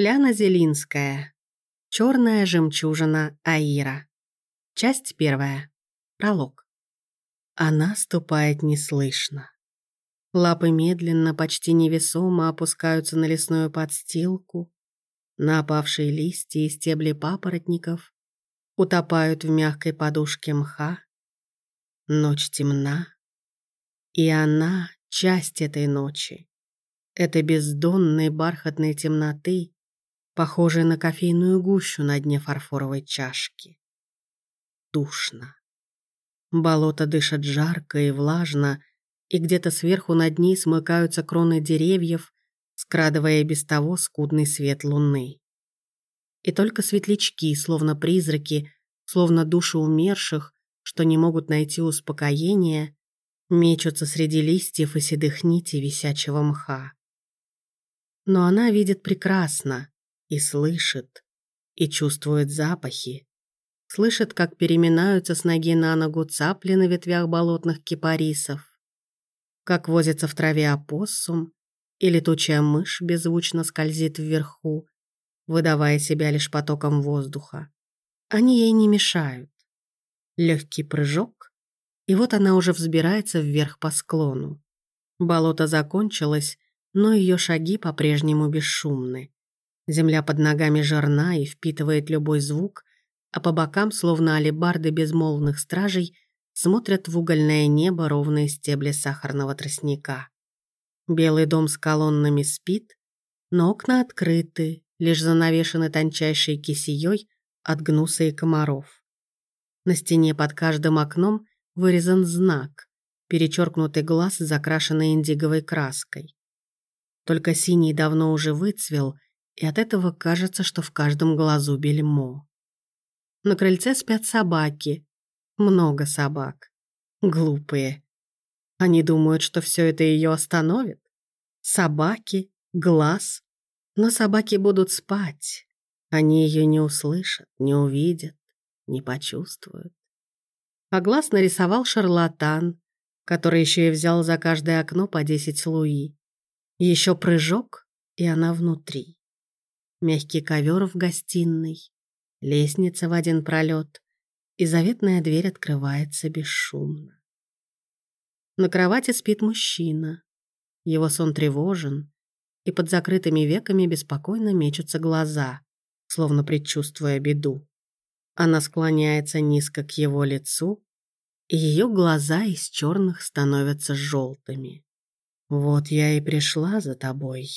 Ляна Зелинская. Черная жемчужина Аира. Часть первая. Пролог. Она ступает неслышно. Лапы медленно, почти невесомо опускаются на лесную подстилку. На опавшие листья и стебли папоротников утопают в мягкой подушке мха. Ночь темна, и она — часть этой ночи. Это бездонной бархатной темноты, похожей на кофейную гущу на дне фарфоровой чашки. Душно. Болото дышит жарко и влажно, и где-то сверху над ней смыкаются кроны деревьев, скрадывая без того скудный свет луны. И только светлячки, словно призраки, словно души умерших, что не могут найти успокоения, мечутся среди листьев и седых нитей висячего мха. Но она видит прекрасно и слышит, и чувствует запахи, слышит, как переминаются с ноги на ногу цапли на ветвях болотных кипарисов, как возится в траве опоссум, и летучая мышь беззвучно скользит вверху, выдавая себя лишь потоком воздуха. Они ей не мешают. Легкий прыжок, и вот она уже взбирается вверх по склону. Болото закончилось, но ее шаги по-прежнему бесшумны. Земля под ногами жирна и впитывает любой звук, а по бокам, словно алебарды безмолвных стражей, смотрят в угольное небо ровные стебли сахарного тростника. Белый дом с колоннами спит, но окна открыты, лишь занавешены тончайшей кисеей от гнуса и комаров. На стене под каждым окном вырезан знак, перечеркнутый глаз, закрашенный индиговой краской. Только синий давно уже выцвел, и от этого кажется, что в каждом глазу бельмо. На крыльце спят собаки. Много собак. Глупые. Они думают, что все это ее остановит. Собаки, глаз. Но собаки будут спать. Они ее не услышат, не увидят, не почувствуют. А глаз нарисовал шарлатан, который еще и взял за каждое окно по 10 луи. Еще прыжок, и она внутри. Мягкий ковер в гостиной, лестница в один пролет, и заветная дверь открывается бесшумно. На кровати спит мужчина. Его сон тревожен, и под закрытыми веками беспокойно мечутся глаза, словно предчувствуя беду. Она склоняется низко к его лицу, и ее глаза из черных становятся желтыми. «Вот я и пришла за тобой»,